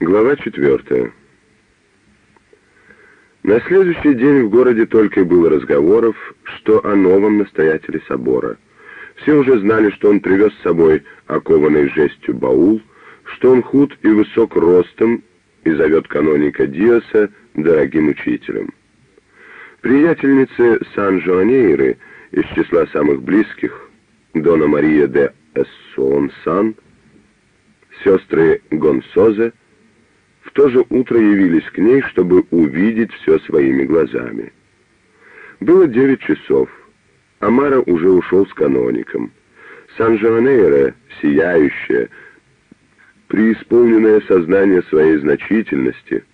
Глава четвертая. На следующий день в городе только и было разговоров, что о новом настоятеле собора. Все уже знали, что он привез с собой окованный жестью баул, что он худ и высок ростом и зовет каноника Диоса дорогим учителем. Приятельницы Сан-Жуанейры из числа самых близких, Дона Мария де Эссон-Сан, сестры Гонсозе, в то же утро явились к ней, чтобы увидеть все своими глазами. Было девять часов. Амара уже ушел с каноником. Сан-Жуанейра, сияющая, преисполненное сознание своей значительности,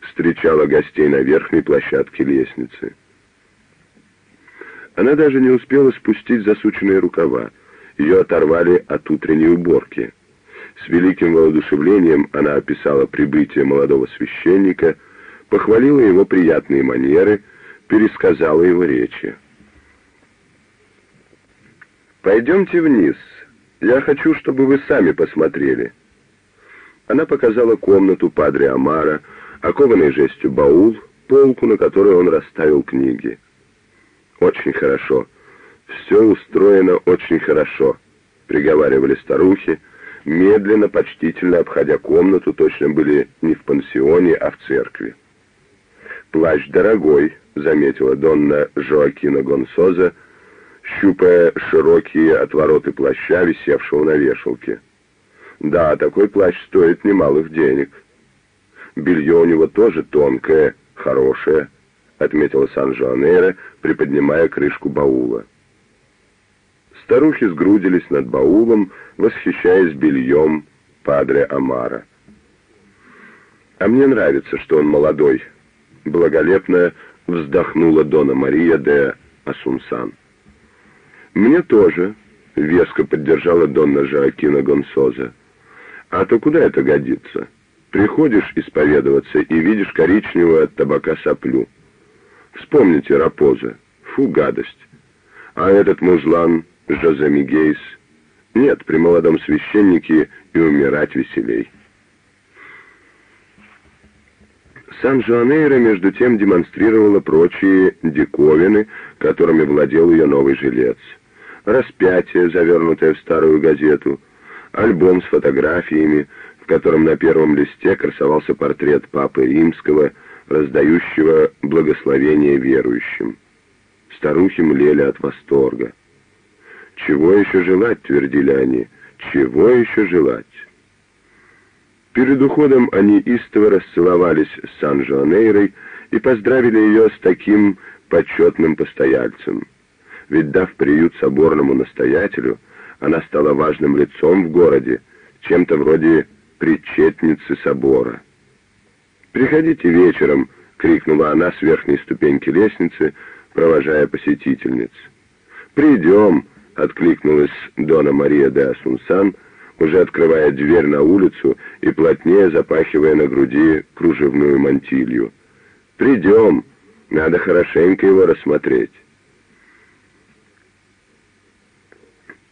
встречала гостей на верхней площадке лестницы. Она даже не успела спустить засученные рукава. Ее оторвали от утренней уборки. С великим воодушевлением она описала прибытие молодого священника, похвалила его приятные манеры, пересказала его речи. «Пойдемте вниз. Я хочу, чтобы вы сами посмотрели». Она показала комнату Падре Амара, окованный жестью баул, полку, на которой он расставил книги. «Очень хорошо. Все устроено очень хорошо», — приговаривали старухи, медленно, почтительно обходя комнату, точно были не в пансионе, а в церкви. «Плащ дорогой», — заметила Донна Жоакина Гонсоза, щупая широкие отвороты плаща, висевшего на вешалке. «Да, такой плащ стоит немалых денег». «Белье у него тоже тонкое, хорошее», — отметила Сан-Жуанейро, приподнимая крышку баула. Старухи сгрудились над баулом, восхищаясь бельем падре Амара. «А мне нравится, что он молодой», — благолепно вздохнула Дона Мария де Асунсан. «Мне тоже», — веско поддержала Донна Жоакина Гонсоза. «А то куда это годится? Приходишь исповедоваться и видишь коричневую от табака соплю. Вспомните Рапоза. Фу, гадость. А этот мужлан Жозе Мигейс. Нет, при молодом священнике и умирать веселей. Сан-Жуанейро между тем демонстрировала прочие диковины, которыми владел ее новый жилец. Распятие, завернутое в старую газету, альбом с фотографиями, в котором на первом листе красовался портрет Папы Римского, раздающего благословение верующим. Старухи млели от восторга. «Чего еще желать?» — твердили они. «Чего еще желать?» Перед уходом они истово расцеловались с Сан-Жуанейрой и поздравили ее с таким почетным постояльцем. Ведь дав приют соборному настоятелю, она стала важным лицом в городе, чем-то вроде причетницы собора. «Приходите вечером», — крикнула она с верхней ступеньки лестницы, провожая посетительниц. «Придем», откликнулась Дона Мария де Асунсан, уже открывая дверь на улицу и плотнее запахивая на груди кружевную мантилью. «Придем, надо хорошенько его рассмотреть».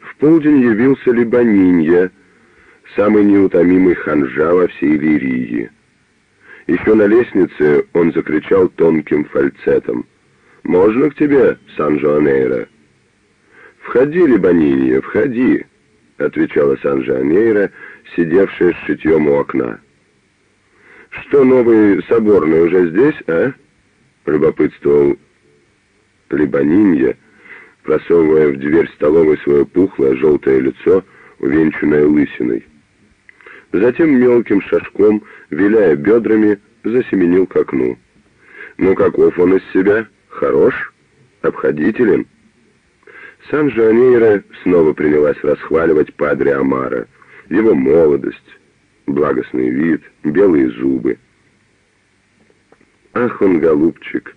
В полдень явился Либанинья, самый неутомимый ханжа во всей Лирии. Еще на лестнице он закричал тонким фальцетом. «Можно к тебе, Сан-Жуанейро?» «Входи, Лебанинья, входи», — отвечала Сан-Жанейро, сидевшая с шитьем у окна. «Что, новый соборный уже здесь, а?» — полюбопытствовал Лебанинья, просовывая в дверь столовой свое пухлое желтое лицо, увенчанное лысиной. Затем мелким шажком, виляя бедрами, засеменил к окну. «Ну, каков он из себя? Хорош? Обходителен?» Сан-Жанейро снова принялась расхваливать Падре Амара, его молодость, благостный вид, белые зубы. «Ах он, голубчик!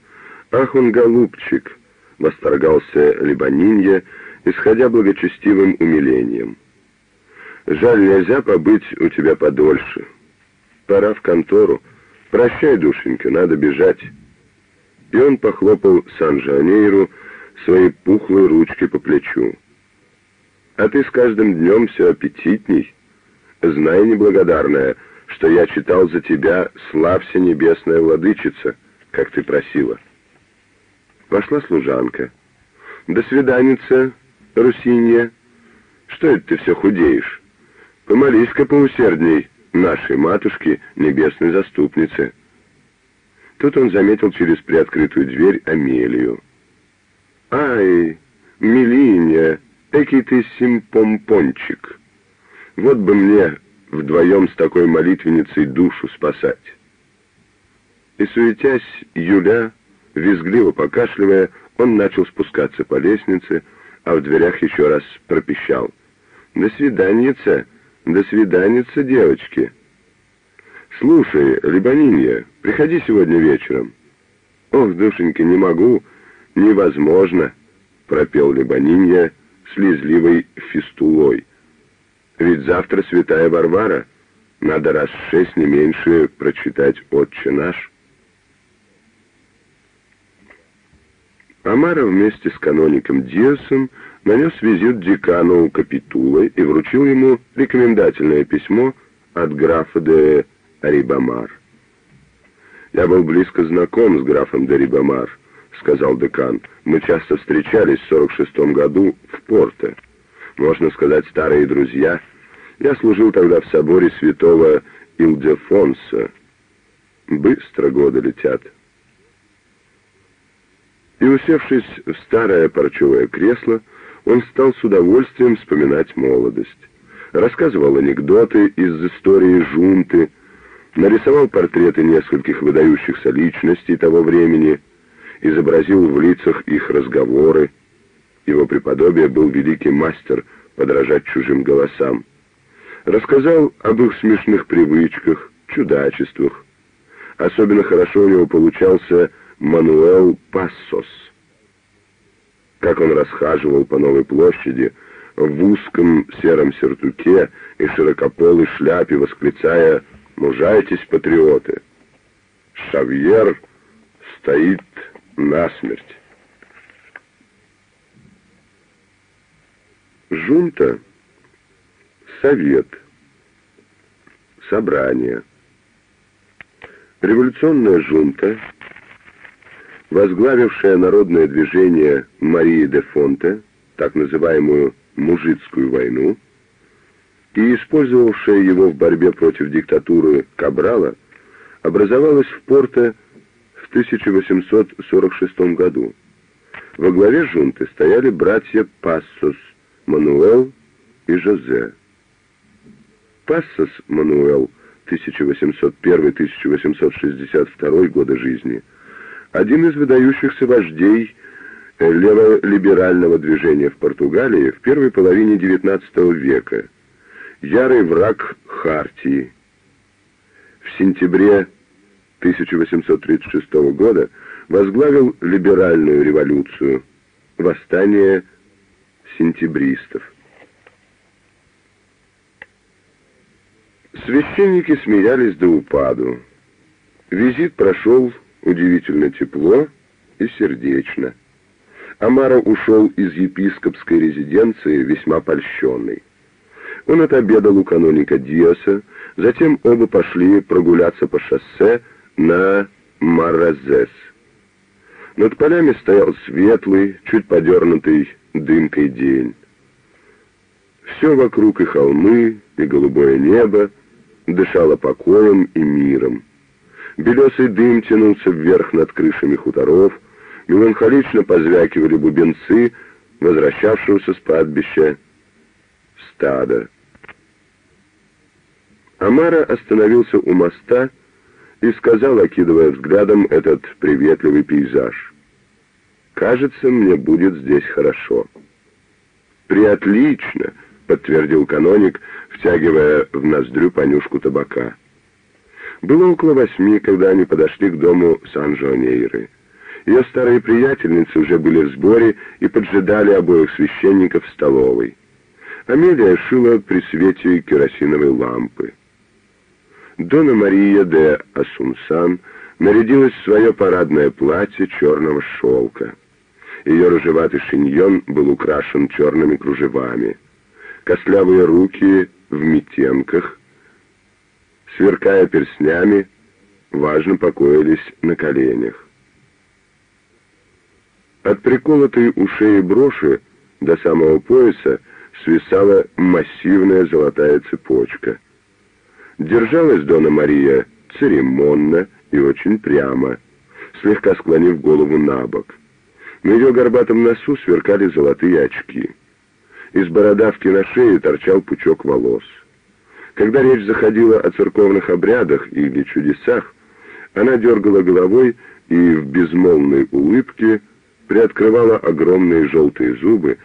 Ах он, голубчик!» — восторгался Либанинья, исходя благочестивым умилением. «Жаль, нельзя побыть у тебя подольше. Пора в контору. Прощай, душенька, надо бежать». И он похлопал Сан-Жанейру, своей пухлой ручкой по плечу. «А ты с каждым днем все аппетитней. Знай, неблагодарная, что я читал за тебя «Славься, небесная владычица», как ты просила. Вошла служанка. «До свиданица, Русинья. Что это ты все худеешь? Помолись-ка поусердней нашей матушке, небесной заступнице». Тут он заметил через приоткрытую дверь Амелию. «Ай, милиня, экий ты симпомпончик! Вот бы мне вдвоем с такой молитвенницей душу спасать!» И суетясь, Юля, визгливо покашливая, он начал спускаться по лестнице, а в дверях еще раз пропищал. «До свиданица! До свиданица, девочки!» «Слушай, Лебанинья, приходи сегодня вечером». «Ох, душенька, не могу, невозможно», — пропел Лебанинья слезливой фистулой. «Ведь завтра святая Варвара, надо раз шесть не меньше прочитать «Отче наш». Амара вместе с каноником Диасом нанес визит декану Капитулы и вручил ему рекомендательное письмо от графа де Рибамар. «Я был близко знаком с графом де Рибамар», — сказал декан. «Мы часто встречались в сорок шестом году в Порто. Можно сказать, старые друзья. Я служил тогда в соборе святого Илдефонса. Быстро годы летят». И, усевшись в старое парчевое кресло, он стал с удовольствием вспоминать молодость. Рассказывал анекдоты из истории Жунты, нарисовал портреты нескольких выдающихся личностей того времени, изобразил в лицах их разговоры. Его преподобие был великий мастер подражать чужим голосам. Рассказал об их смешных привычках, чудачествах. Особенно хорошо у него получался Мануэл Пассос. Как он расхаживал по новой площади в узком сером сертуке и широкополой шляпе, восклицая Мужайтесь, патриоты. Шавьер стоит насмерть. Жунта, совет, собрание. Революционная жунта, возглавившая народное движение Марии де Фонте, так называемую «мужицкую войну», и использовавшая его в борьбе против диктатуры Кабрала, образовалась в Порто в 1846 году. Во главе жунты стояли братья Пассос, Мануэл и Жозе. Пассос Мануэл 1801-1862 годы жизни, один из выдающихся вождей леволиберального движения в Португалии в первой половине XIX века – ярый враг Хартии. В сентябре 1836 года возглавил либеральную революцию, восстание сентябристов. Священники смеялись до упаду. Визит прошел удивительно тепло и сердечно. Амара ушел из епископской резиденции весьма польщенный. Он отобедал у каноника Диоса, затем оба пошли прогуляться по шоссе на Маразес. Над полями стоял светлый, чуть подернутый дымкой день. Все вокруг и холмы, и голубое небо дышало покоем и миром. Белесый дым тянулся вверх над крышами хуторов, меланхолично позвякивали бубенцы, возвращавшегося с кладбища стада. Амара остановился у моста и сказал, окидывая взглядом этот приветливый пейзаж. «Кажется, мне будет здесь хорошо». «Приотлично», — подтвердил каноник, втягивая в ноздрю понюшку табака. Было около восьми, когда они подошли к дому Сан-Жонейры. Ее старые приятельницы уже были в сборе и поджидали обоих священников в столовой. Амелия шила при свете керосиновой лампы. Дона Мария де Асунсан нарядилась в свое парадное платье черного шелка. Ее рыжеватый шиньон был украшен черными кружевами. Костлявые руки в метенках сверкая перстнями, важно покоились на коленях. От приколотой у шеи броши до самого пояса свисала массивная золотая цепочка. Держалась Дона Мария церемонно и очень прямо, слегка склонив голову на бок. На ее горбатом носу сверкали золотые очки. Из бородавки на шее торчал пучок волос. Когда речь заходила о церковных обрядах или чудесах, она дергала головой и в безмолвной улыбке приоткрывала огромные желтые зубы,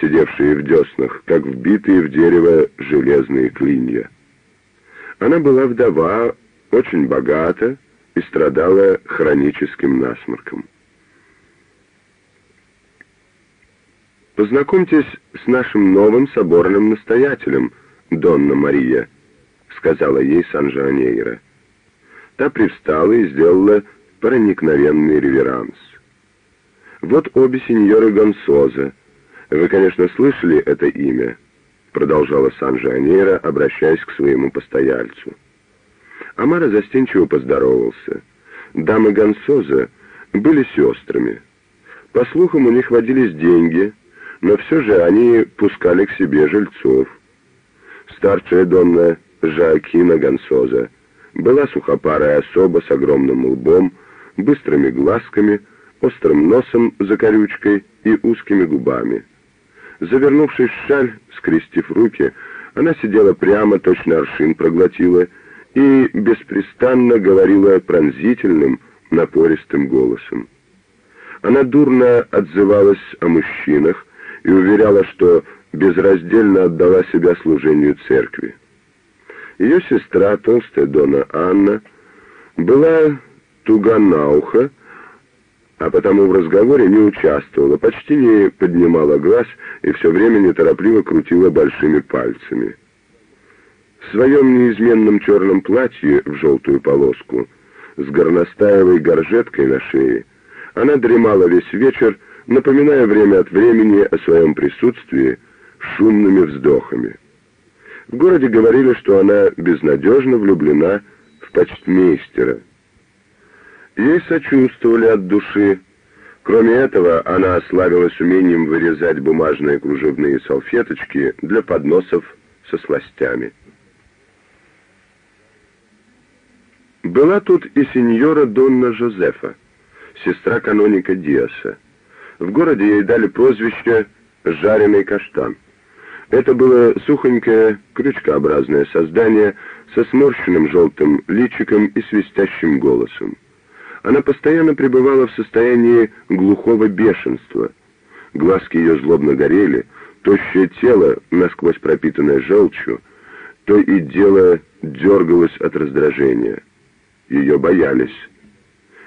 сидевшие в деснах, как вбитые в дерево железные клинья. Она была вдова, очень богата и страдала хроническим насморком. «Познакомьтесь с нашим новым соборным настоятелем, Донна Мария», — сказала ей Сан-Жанейро. Та привстала и сделала проникновенный реверанс. «Вот обе сеньоры Гонсоза. Вы, конечно, слышали это имя?» Продолжала Сан-Жанейро, обращаясь к своему постояльцу. Амара застенчиво поздоровался. Дамы Гонсоза были сестрами. По слухам, у них водились деньги — но все же они пускали к себе жильцов. Старшая Донна Жакина Гонсоза была сухопарая особа с огромным лбом, быстрыми глазками, острым носом за корючкой и узкими губами. Завернувшись в шаль, скрестив руки, она сидела прямо, точно аршин проглотила, и беспрестанно говорила пронзительным, напористым голосом. Она дурно отзывалась о мужчинах, и уверяла, что безраздельно отдала себя служению церкви. Ее сестра, толстая Дона Анна, была туга на ухо, а потому в разговоре не участвовала, почти не поднимала глаз и все время неторопливо крутила большими пальцами. В своем неизменном черном платье в желтую полоску, с горностаевой горжеткой на шее, она дремала весь вечер, напоминая время от времени о своем присутствии шумными вздохами. В городе говорили, что она безнадежно влюблена в почтмейстера. Ей сочувствовали от души. Кроме этого, она ославилась умением вырезать бумажные кружевные салфеточки для подносов со сластями. Была тут и сеньора Донна Жозефа, сестра каноника Диаса. В городе ей дали прозвище «жареный каштан». Это было сухонькое, крючкообразное создание со сморщенным желтым личиком и свистящим голосом. Она постоянно пребывала в состоянии глухого бешенства. Глазки ее злобно горели, тощее тело, насквозь пропитанное желчью, то и дело дергалось от раздражения. Ее боялись.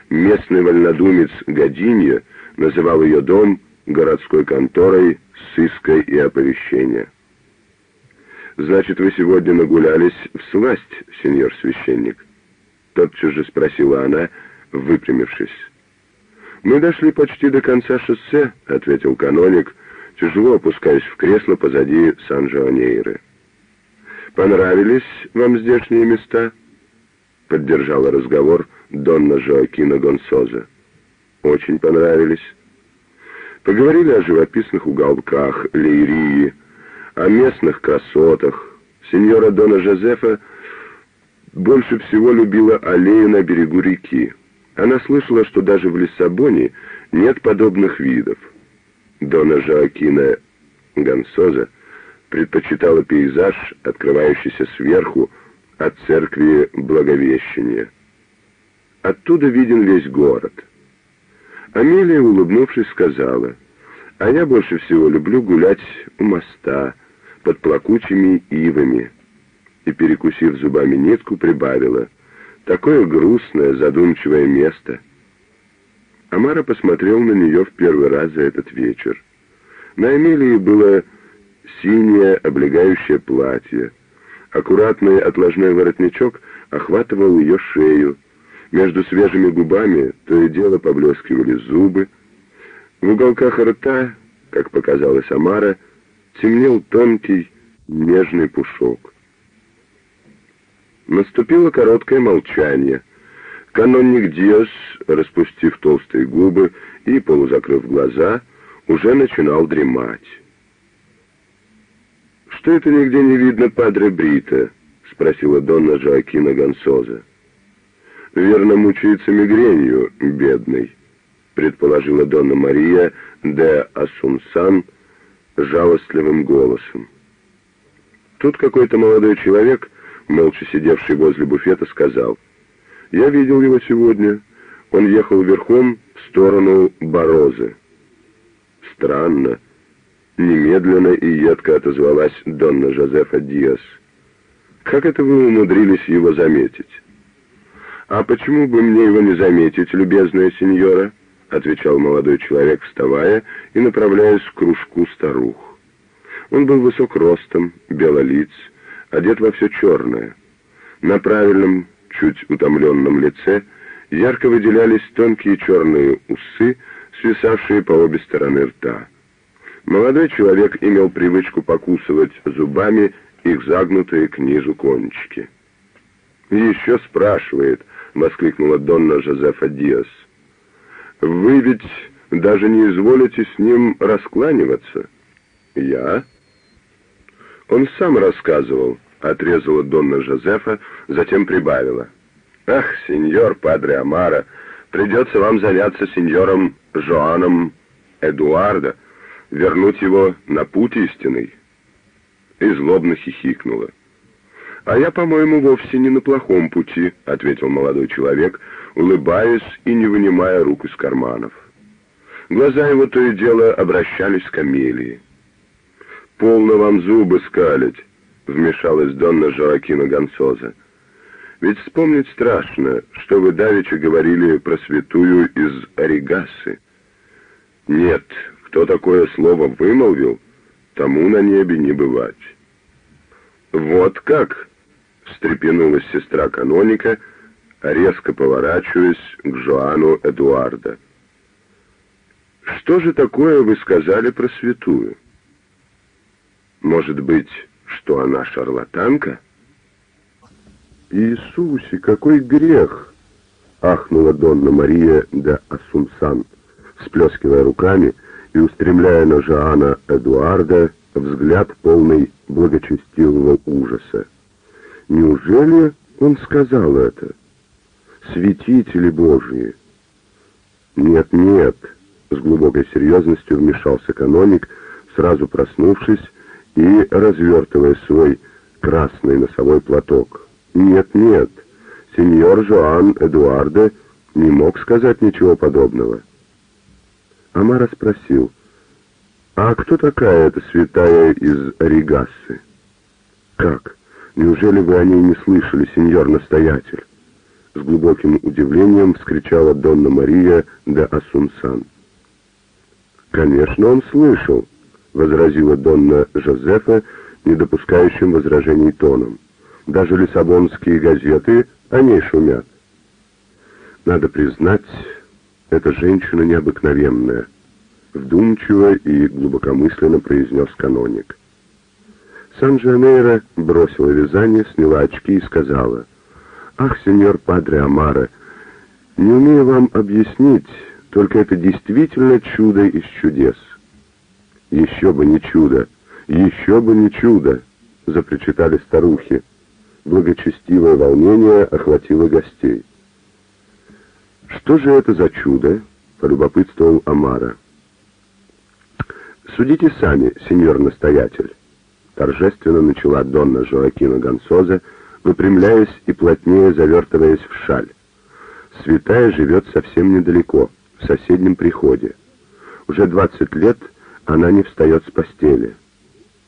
Местный вольнодумец Годинья называл ее дом городской конторой сыска и оповещения. «Значит, вы сегодня нагулялись в сласть, сеньор священник?» Тотчас же спросила она, выпрямившись. «Мы дошли почти до конца шоссе», — ответил каноник, тяжело опускаясь в кресло позади Сан-Жоанейры. «Понравились вам здешние места?» — поддержала разговор Донна Жоакина Гонсоза очень понравились. Поговорили о живописных уголках Лейрии, о местных красотах. Сеньора Дона Жозефа больше всего любила аллею на берегу реки. Она слышала, что даже в Лиссабоне нет подобных видов. Дона Жоакина Гансоза предпочитала пейзаж, открывающийся сверху от церкви Благовещения. Оттуда виден весь город — Амелия, улыбнувшись, сказала, «А я больше всего люблю гулять у моста, под плакучими ивами». И, перекусив зубами нитку, прибавила, «Такое грустное, задумчивое место». Амара посмотрел на нее в первый раз за этот вечер. На Амелии было синее облегающее платье. Аккуратный отложной воротничок охватывал ее шею, между свежими губами то и дело поблескивали зубы. В уголках рта, как показалось Амара, темнел тонкий нежный пушок. Наступило короткое молчание. Канонник Диас, распустив толстые губы и полузакрыв глаза, уже начинал дремать. «Что это нигде не видно Падре Брита?» — спросила Донна Жоакина Гонсоза. «Верно, мучается мигренью, бедный», — предположила Донна Мария де Асунсан жалостливым голосом. Тут какой-то молодой человек, молча сидевший возле буфета, сказал, «Я видел его сегодня. Он ехал верхом в сторону Борозы». «Странно», — немедленно и едко отозвалась Донна Жозефа Диас. «Как это вы умудрились его заметить?» «А почему бы мне его не заметить, любезная сеньора?» — отвечал молодой человек, вставая и направляясь к кружку старух. Он был высок ростом, белолиц, одет во все черное. На правильном, чуть утомленном лице ярко выделялись тонкие черные усы, свисавшие по обе стороны рта. Молодой человек имел привычку покусывать зубами их загнутые к низу кончики. «Еще спрашивает», — воскликнула Донна Жозефа Диас. «Вы ведь даже не изволите с ним раскланиваться?» «Я?» «Он сам рассказывал», — отрезала Донна Жозефа, затем прибавила. «Ах, сеньор Падре Амара, придется вам заняться сеньором Жоаном Эдуарда, вернуть его на путь истинный». И злобно хихикнула. «А я, по-моему, вовсе не на плохом пути», — ответил молодой человек, улыбаясь и не вынимая рук из карманов. Глаза его то и дело обращались к Амелии. «Полно вам зубы скалить», — вмешалась Донна Жоакина Гонсоза. «Ведь вспомнить страшно, что вы давеча говорили про святую из Оригасы. Нет, кто такое слово вымолвил, тому на небе не бывать». «Вот как?» — встрепенулась сестра каноника, резко поворачиваясь к Жоану Эдуарда. «Что же такое вы сказали про святую?» Может быть, что она шарлатанка? Иисусе, какой грех! Ахнула Донна Мария де Асунсан, сплескивая руками и устремляя на Жоана Эдуарда взгляд полный благочестивого ужаса. Неужели он сказал это? Святители Божьи! Нет, нет, с глубокой серьезностью вмешался каноник, сразу проснувшись и развертывая свой красный носовой платок. «Нет, нет, сеньор Жоан Эдуарде не мог сказать ничего подобного». Амара спросил, «А кто такая эта святая из Оригассы?» «Как? Неужели вы о ней не слышали, сеньор-настоятель?» С глубоким удивлением вскричала Донна Мария де Асунсан. «Конечно, он слышал», — возразила Донна Жозефа, не допускающим возражений тоном. «Даже лиссабонские газеты о ней шумят». Надо признать, эта женщина необыкновенная, вдумчиво и глубокомысленно произнес каноник. Сан-Жанейро бросила вязание, сняла очки и сказала, «Ах, сеньор Падре Амара, не умею вам объяснить, только это действительно чудо из чудес. «Еще бы не чудо! Еще бы не чудо!» — запричитали старухи. Благочестивое волнение охватило гостей. «Что же это за чудо?» — полюбопытствовал Амара. «Судите сами, сеньор-настоятель», — торжественно начала Донна Жоакина Гонсоза, выпрямляясь и плотнее завертываясь в шаль. «Святая живет совсем недалеко, в соседнем приходе. Уже двадцать лет — она не встает с постели.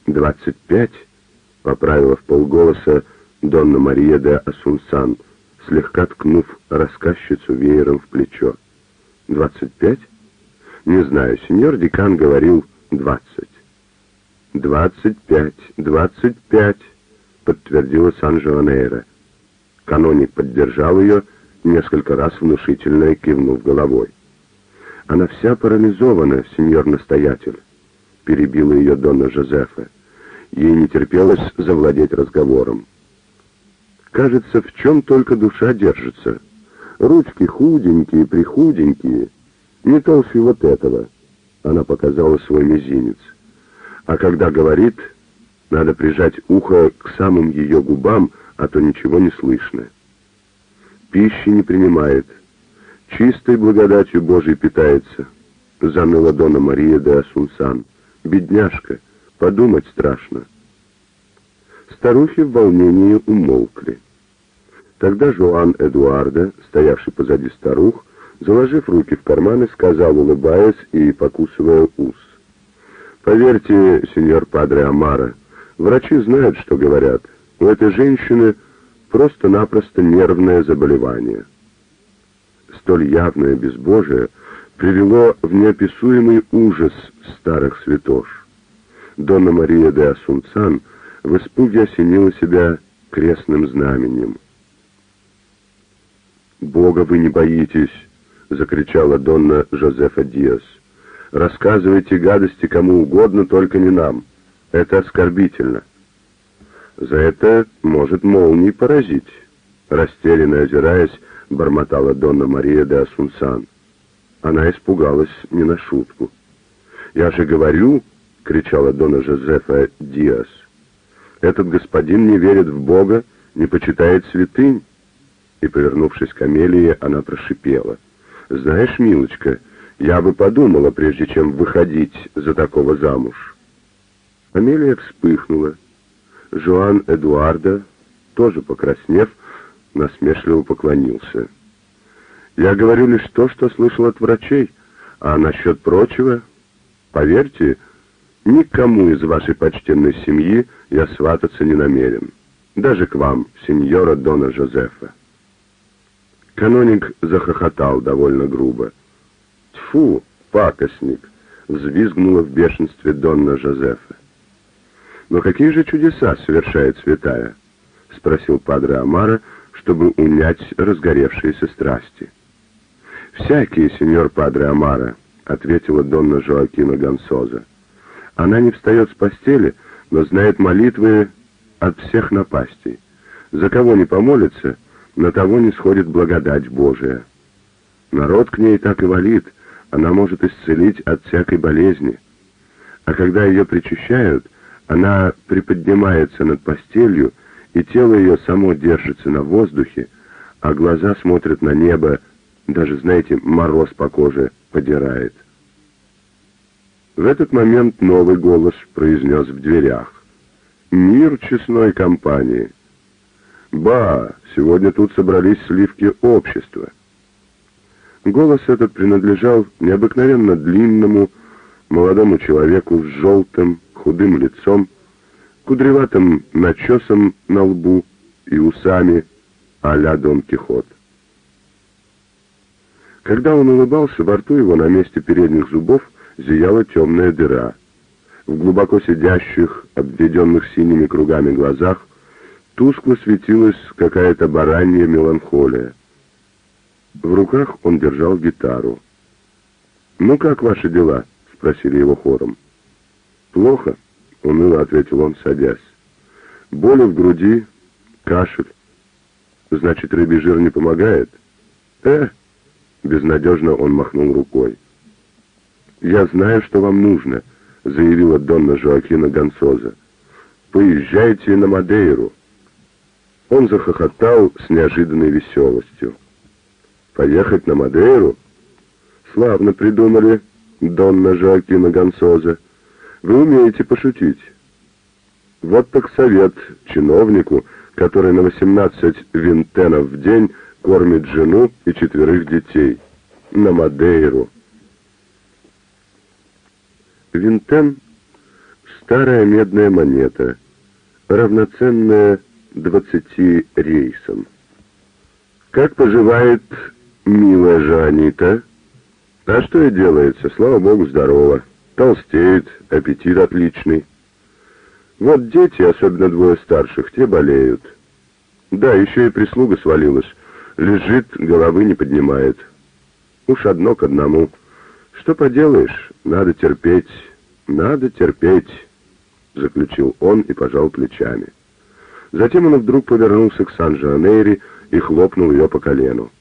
«Двадцать пять?» — поправила в полголоса Донна Мария де Асунсан, слегка ткнув рассказчицу веером в плечо. «Двадцать пять?» «Не знаю, сеньор декан говорил двадцать». «Двадцать пять, двадцать пять», — подтвердила Сан-Жуанейро. Каноник поддержал ее, несколько раз внушительно кивнув головой. «Она вся парализована, сеньор-настоятель» перебила ее Донна Жозефа. Ей не терпелось завладеть разговором. Кажется, в чем только душа держится. Ручки худенькие, прихуденькие, не толще вот этого. Она показала свой мизинец. А когда говорит, надо прижать ухо к самым ее губам, а то ничего не слышно. Пищи не принимает. Чистой благодатью Божией питается. Заныла Дона Мария де Асунсан. Бедняжка, подумать страшно. Старухи в волнении умолкли. Тогда Жоан Эдуарда, стоявший позади старух, заложив руки в карманы, сказал, улыбаясь и покусывая ус. «Поверьте, сеньор Падре Амара, врачи знают, что говорят. У этой женщины просто-напросто нервное заболевание». Столь явное безбожие привело в неописуемый ужас старых святош. Донна Мария де Асунцан в испуге осенила себя крестным знаменем. «Бога вы не боитесь!» — закричала Донна Жозефа Диас. «Рассказывайте гадости кому угодно, только не нам. Это оскорбительно». «За это может молнии поразить», — растерянно озираясь, бормотала Донна Мария де Асунсан. Она испугалась не на шутку. «Я же говорю», — кричала Донна Жозефа Диас, — «этот господин не верит в Бога, не почитает святынь и, повернувшись к Амелии, она прошипела. «Знаешь, милочка, я бы подумала, прежде чем выходить за такого замуж». Амелия вспыхнула. Жоан Эдуарда, тоже покраснев, насмешливо поклонился. «Я говорю лишь то, что слышал от врачей, а насчет прочего, поверьте, никому из вашей почтенной семьи я свататься не намерен, даже к вам, сеньора Дона Жозефа». Каноник захохотал довольно грубо. «Тьфу, пакостник!» — взвизгнула в бешенстве Донна Жозефа. «Но какие же чудеса совершает святая?» — спросил падре Амара, чтобы унять разгоревшиеся страсти. «Всякие, сеньор падре Амара», — ответила Донна Жоакима Гонсоза. «Она не встает с постели, но знает молитвы от всех напастей. За кого не помолится — на того не сходит благодать Божия. Народ к ней так и валит, она может исцелить от всякой болезни. А когда ее причащают, она приподнимается над постелью, и тело ее само держится на воздухе, а глаза смотрят на небо, даже, знаете, мороз по коже подирает. В этот момент новый голос произнес в дверях. «Мир честной компании!» «Ба, сегодня тут собрались сливки общества». Голос этот принадлежал необыкновенно длинному, молодому человеку с желтым, худым лицом, кудреватым начесом на лбу и усами а-ля Дон Кихот. Когда он улыбался, во рту его на месте передних зубов зияла темная дыра. В глубоко сидящих, обведенных синими кругами глазах Тускло светилась какая-то баранья меланхолия. В руках он держал гитару. «Ну как ваши дела?» — спросили его хором. «Плохо», — уныло ответил он, садясь. «Боли в груди, кашель. Значит, рыбий жир не помогает?» «Э!» — безнадежно он махнул рукой. «Я знаю, что вам нужно», — заявила Донна Жоакина Гонсоза. «Поезжайте на Мадейру». Он захохотал с неожиданной веселостью. «Поехать на Мадейру? Славно придумали, Донна Жоакина Гонсоза. Вы умеете пошутить. Вот так совет чиновнику, который на 18 винтенов в день кормит жену и четверых детей. На Мадейру. Винтен — старая медная монета, равноценная двадцати рейсам. Как поживает милая Жанита? А что и делается, слава богу, здорово. Толстеет, аппетит отличный. Вот дети, особенно двое старших, те болеют. Да, еще и прислуга свалилась. Лежит, головы не поднимает. Уж одно к одному. Что поделаешь, надо терпеть, надо терпеть, заключил он и пожал плечами. Затем он вдруг повернулся к Сан-Жанейре и хлопнул ее по колену.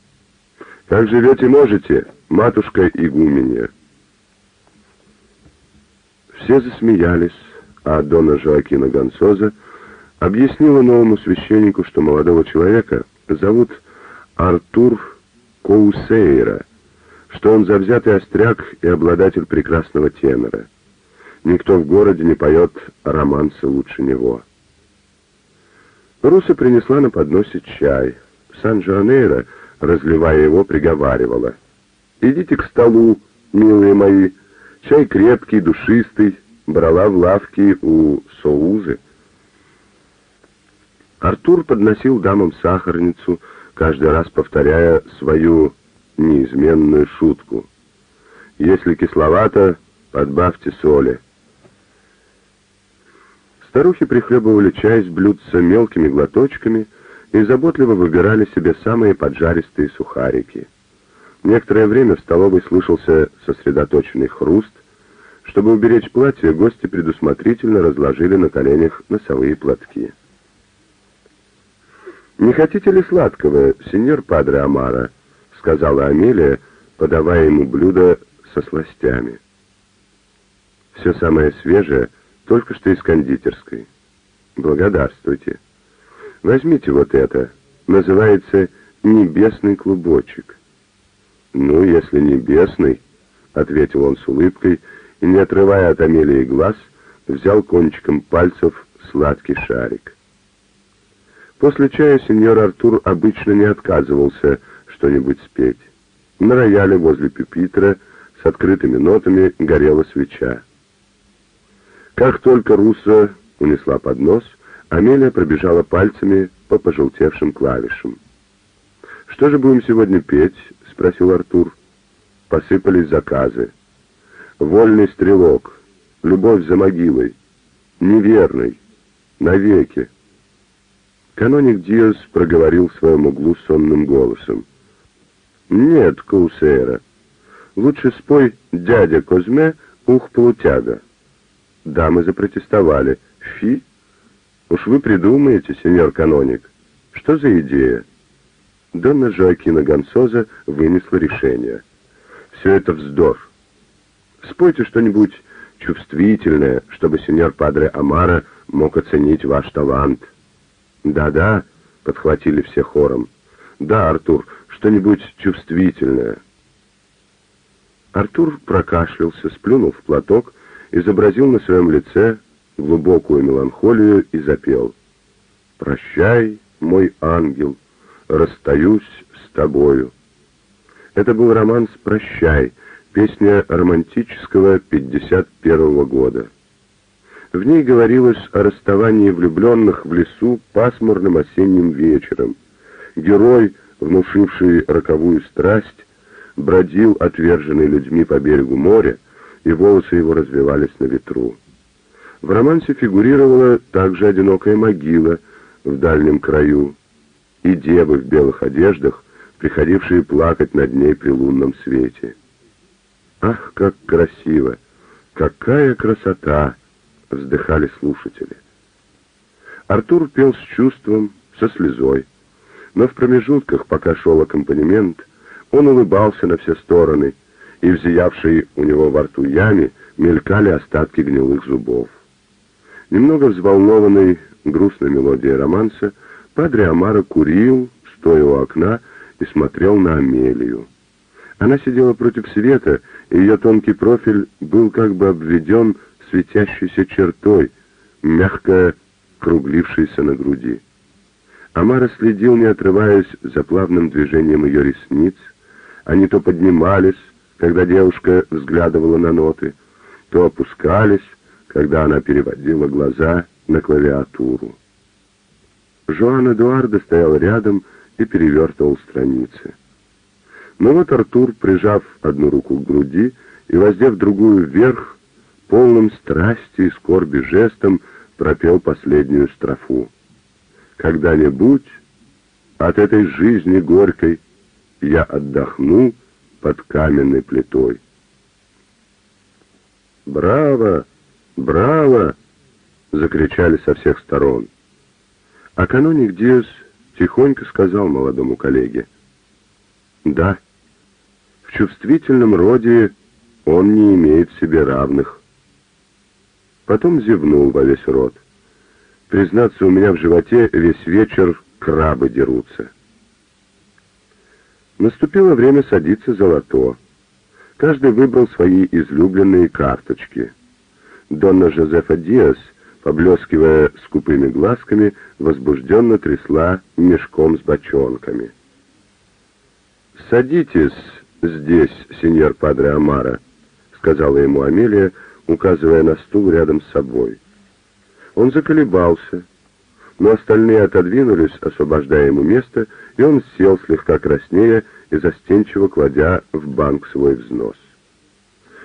«Как живете можете, матушка игуменья?» Все засмеялись, а Дона Жоакина Гонсоза объяснила новому священнику, что молодого человека зовут Артур Коусейра, что он завзятый остряк и обладатель прекрасного тенора. Никто в городе не поет романсы лучше него. Руса принесла на подносе чай. Сан-Жанейро, разливая его, приговаривала. «Идите к столу, милые мои. Чай крепкий, душистый. Брала в лавке у Соузы». Артур подносил дамам сахарницу, каждый раз повторяя свою неизменную шутку. «Если кисловато, подбавьте соли». Старухи прихлебывали чай с блюдца мелкими глоточками и заботливо выбирали себе самые поджаристые сухарики. Некоторое время в столовой слышался сосредоточенный хруст. Чтобы уберечь платье, гости предусмотрительно разложили на коленях носовые платки. «Не хотите ли сладкого, сеньор Падре Амара?» — сказала Амелия, подавая ему блюдо со сластями. «Все самое свежее — только что из кондитерской. Благодарствуйте. Возьмите вот это. Называется «Небесный клубочек». Ну, если небесный, — ответил он с улыбкой, и, не отрывая от Амелии глаз, взял кончиком пальцев сладкий шарик. После чая сеньор Артур обычно не отказывался что-нибудь спеть. На рояле возле пюпитра с открытыми нотами горела свеча. Как только Руса унесла поднос, Амелия пробежала пальцами по пожелтевшим клавишам. «Что же будем сегодня петь?» — спросил Артур. Посыпались заказы. «Вольный стрелок», «Любовь за могилой», «Неверный», «Навеки». Каноник Диас проговорил в своем углу сонным голосом. «Нет, Каусейра, лучше спой «Дядя Козме, ух, полутяга». Дамы запротестовали. «Фи! Уж вы придумаете, сеньор каноник. Что за идея?» Донна Жоакина Гонсоза вынесла решение. «Все это вздор. Спойте что-нибудь чувствительное, чтобы сеньор Падре Амара мог оценить ваш талант». «Да-да», — подхватили все хором. «Да, Артур, что-нибудь чувствительное». Артур прокашлялся, сплюнул в платок изобразил на своем лице глубокую меланхолию и запел «Прощай, мой ангел, расстаюсь с тобою». Это был романс «Прощай», песня романтического 51 -го года. В ней говорилось о расставании влюбленных в лесу пасмурным осенним вечером. Герой, внушивший роковую страсть, бродил отверженный людьми по берегу моря, и волосы его развивались на ветру. В романсе фигурировала также одинокая могила в дальнем краю и девы в белых одеждах, приходившие плакать над ней при лунном свете. «Ах, как красиво! Какая красота!» — вздыхали слушатели. Артур пел с чувством, со слезой, но в промежутках, пока шел аккомпанемент, он улыбался на все стороны — и в зиявшей у него во рту яме мелькали остатки гнилых зубов. Немного взволнованный грустной мелодией романса, Падре Амара курил, стоя у окна, и смотрел на Амелию. Она сидела против света, и ее тонкий профиль был как бы обведен светящейся чертой, мягко круглившейся на груди. Амара следил, не отрываясь, за плавным движением ее ресниц. Они то поднимались, когда девушка взглядывала на ноты, то опускались, когда она переводила глаза на клавиатуру. Жоан Эдуардо стоял рядом и перевертывал страницы. Но вот Артур, прижав одну руку к груди и воздев другую вверх, полным страсти и скорби жестом пропел последнюю строфу. «Когда-нибудь от этой жизни горькой я отдохну, под каменной плитой. «Браво! Браво!» — закричали со всех сторон. А каноник Диас тихонько сказал молодому коллеге, «Да, в чувствительном роде он не имеет себе равных». Потом зевнул во весь рот. Признаться, у меня в животе весь вечер крабы дерутся. Наступило время садиться за лото. Каждый выбрал свои излюбленные карточки. Донна Жозефа Диас, поблескивая скупыми глазками, возбужденно трясла мешком с бочонками. «Садитесь здесь, сеньор Падре Амара», — сказала ему Амелия, указывая на стул рядом с собой. Он заколебался, но остальные отодвинулись, освобождая ему место, и он сел слегка краснея и застенчиво кладя в банк свой взнос.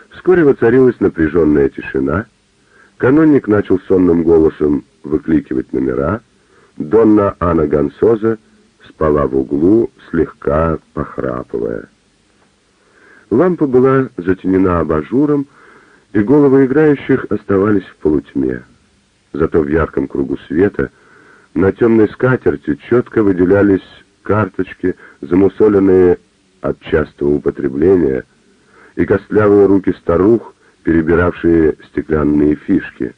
Вскоре воцарилась напряженная тишина, канонник начал сонным голосом выкликивать номера, Донна Анна Гонсоза спала в углу, слегка похрапывая. Лампа была затенена абажуром, и головы играющих оставались в полутьме. Зато в ярком кругу света на темной скатерти четко выделялись карточки, замусоленные от частого употребления, и костлявые руки старух, перебиравшие стеклянные фишки.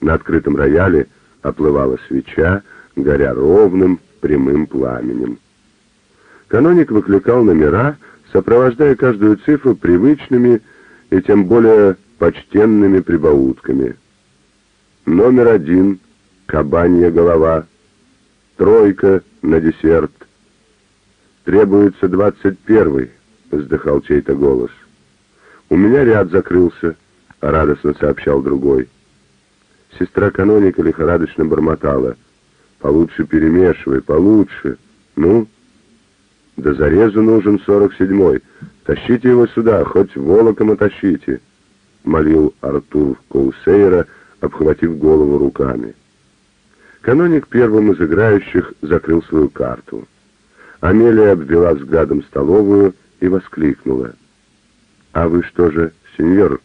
На открытом рояле оплывала свеча, горя ровным, прямым пламенем. Каноник выкликал номера, сопровождая каждую цифру привычными и тем более почтенными прибаутками. Номер один — кабанья голова, тройка на десерт. Требуется двадцать первый, — вздыхал чей-то голос. «У меня ряд закрылся», — радостно сообщал другой. Сестра каноника лихорадочно бормотала. «Получше перемешивай, получше. Ну?» «Да зарезу нужен сорок седьмой. Тащите его сюда, хоть волоком отащите», — молил Артур Коусейра, обхватив голову руками. Каноник первым из играющих закрыл свою карту. Амелия обвела взглядом столовую и воскликнула. «А вы что же, сеньор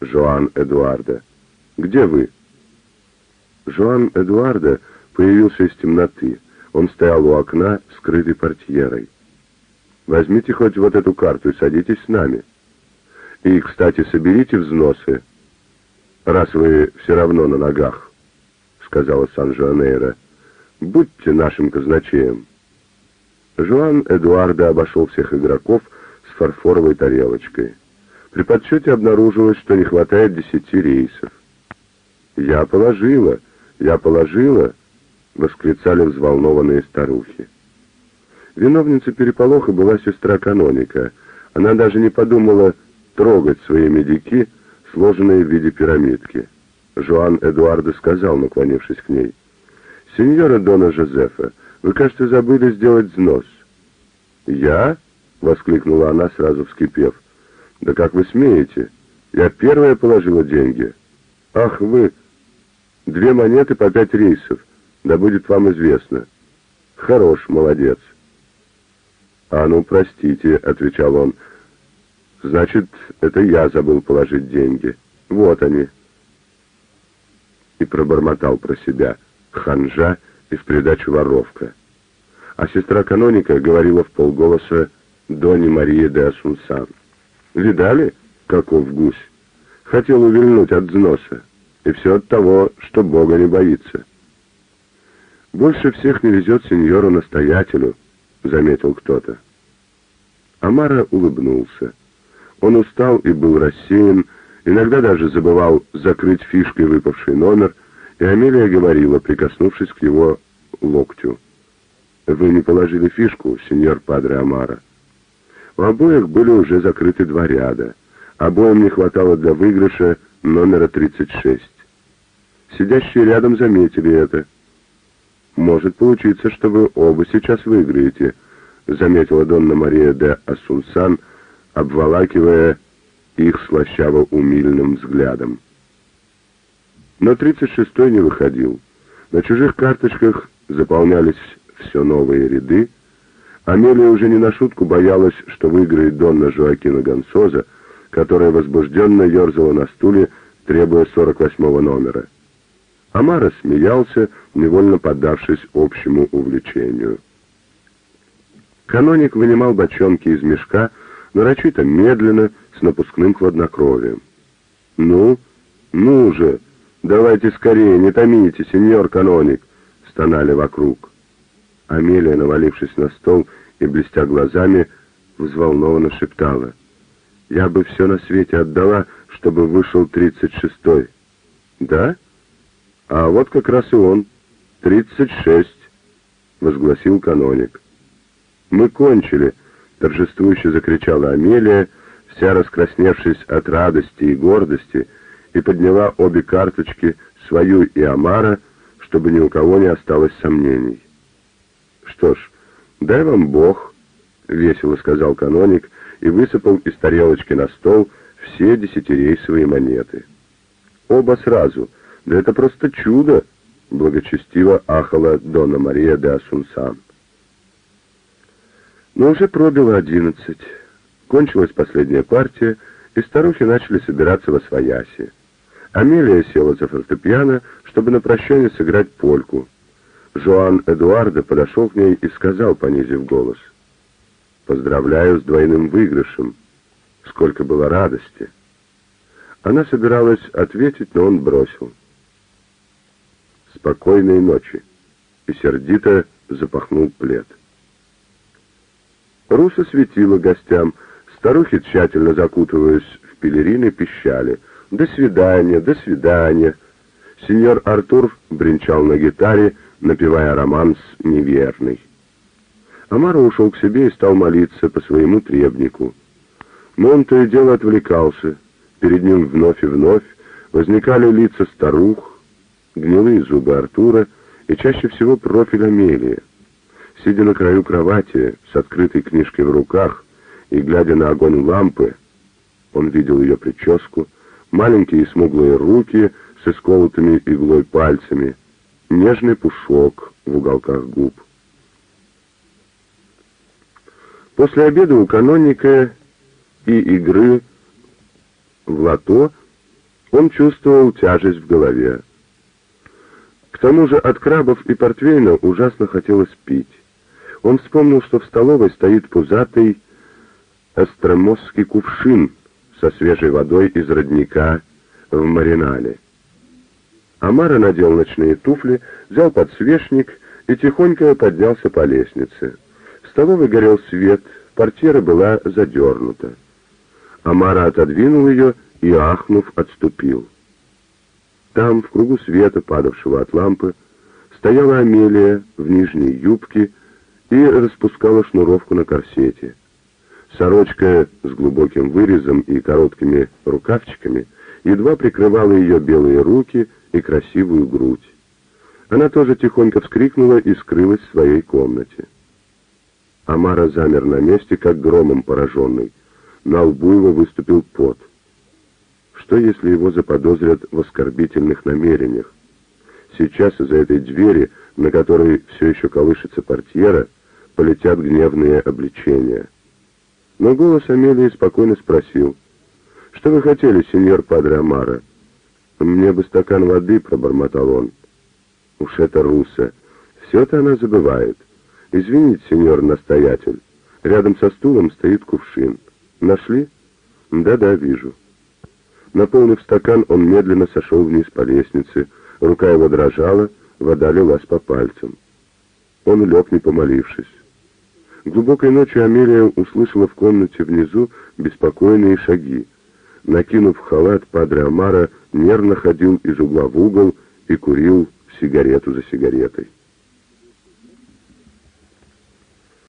Жоан Эдуарда? Где вы?» Жоан Эдуарда появился из темноты. Он стоял у окна, скрытый портьерой. «Возьмите хоть вот эту карту и садитесь с нами. И, кстати, соберите взносы, раз вы все равно на ногах», — сказала Сан-Жуанейро. «Будьте нашим казначеем». Жуан Эдуарда обошел всех игроков с фарфоровой тарелочкой. При подсчете обнаружилось, что не хватает десяти рейсов. «Я положила!» «Я положила!» — восклицали взволнованные старухи. Виновница переполоха была сестра каноника. Она даже не подумала трогать свои медики, сложенные в виде пирамидки. Жоан Эдуардо сказал, наклонившись к ней, «Сеньора Дона Жозефа, вы, кажется, забыли сделать взнос». «Я?» — воскликнула она, сразу вскипев. «Да как вы смеете? Я первая положила деньги». «Ах вы!» Две монеты по пять рейсов, да будет вам известно. Хорош, молодец. А ну, простите, отвечал он. Значит, это я забыл положить деньги. Вот они. И пробормотал про себя. Ханжа и в придачу воровка. А сестра каноника говорила в полголоса Дони Мария де Асунсан. Видали, каков гусь? Хотел увильнуть от взноса. И все от того, что Бога не боится. «Больше всех не везет сеньору-настоятелю», — заметил кто-то. Амара улыбнулся. Он устал и был рассеян, иногда даже забывал закрыть фишкой выпавший номер, и Амелия говорила, прикоснувшись к его локтю. «Вы не положили фишку, сеньор Падре Амара». У обоих были уже закрыты два ряда. Обоим не хватало для выигрыша номера 36. Сидящие рядом заметили это. «Может получиться, что вы оба сейчас выиграете», — заметила Донна Мария де Асунсан, обволакивая их слащаво-умильным взглядом. Но тридцать шестой не выходил. На чужих карточках заполнялись все новые ряды. Амелия уже не на шутку боялась, что выиграет Донна Жоакина Гонсоза, которая возбужденно ерзала на стуле, требуя сорок восьмого номера. Амара смеялся, невольно поддавшись общему увлечению. Каноник вынимал бочонки из мешка, нарочито медленно, с напускным хладнокровием. «Ну, ну же, давайте скорее, не томите, сеньор каноник!» — стонали вокруг. Амелия, навалившись на стол и блестя глазами, взволнованно шептала. «Я бы все на свете отдала, чтобы вышел тридцать шестой». «Да? А вот как раз и он. Тридцать шесть», — возгласил каноник. «Мы кончили!» — торжествующе закричала Амелия, вся раскрасневшись от радости и гордости, и подняла обе карточки, свою и Амара, чтобы ни у кого не осталось сомнений. «Что ж, дай вам Бог», — весело сказал каноник и высыпал из тарелочки на стол все десятирейсовые монеты. «Оба сразу. Да это просто чудо!» — благочестиво ахала Дона Мария де Асунсан. Но уже пробило одиннадцать. Кончилась последняя партия, и старухи начали собираться во свояси. Амелия села за фортепиано, чтобы на прощание сыграть польку. Жоан Эдуардо подошел к ней и сказал, понизив голос, «Поздравляю с двойным выигрышем. Сколько было радости!» Она собиралась ответить, но он бросил. «Спокойной ночи!» и сердито запахнул плед. Руса светила гостям. Старухи, тщательно закутываясь в пелерины, пищали. «До свидания, до свидания!» Сеньор Артур бренчал на гитаре, напевая романс неверный. Амара ушел к себе и стал молиться по своему требнику. Но и дело отвлекался. Перед ним вновь и вновь возникали лица старух, гнилые зубы Артура и чаще всего профиль Амелии. Сидя на краю кровати, с открытой книжкой в руках и глядя на огонь лампы, он видел ее прическу, маленькие смуглые руки с исколотыми иглой пальцами, нежный пушок в уголках губ. После обеда у каноника и игры в лото он чувствовал тяжесть в голове. К тому же от крабов и портвейна ужасно хотелось пить. Он вспомнил, что в столовой стоит пузатый эстромосский кувшин со свежей водой из родника в маринале. Амара надел ночные туфли, взял подсвечник и тихонько поднялся по лестнице. В столовой горел свет, портьера была задернута. Амара отодвинул ее и, ахнув, отступил. Там, в кругу света, падавшего от лампы, стояла Амелия в нижней юбке и распускала шнуровку на корсете. Сорочка с глубоким вырезом и короткими рукавчиками едва прикрывала ее белые руки и красивую грудь. Она тоже тихонько вскрикнула и скрылась в своей комнате. Амара замер на месте, как громом пораженный. На лбу его выступил пот. Что, если его заподозрят в оскорбительных намерениях? Сейчас из-за этой двери, на которой все еще колышется портьера, полетят гневные обличения. Но голос Амелии спокойно спросил, «Что вы хотели, сеньор Падре Амара?» «Мне бы стакан воды», — пробормотал он. «Уж это руса. Все-то она забывает. Извините, сеньор настоятель. Рядом со стулом стоит кувшин. Нашли?» «Да-да, вижу». Наполнив стакан, он медленно сошел вниз по лестнице. Рука его дрожала, вода лилась по пальцам. Он лег, не помолившись. Глубокой ночью Амелия услышала в комнате внизу беспокойные шаги. Накинув халат, Падре Амара нервно ходил из угла в угол и курил сигарету за сигаретой.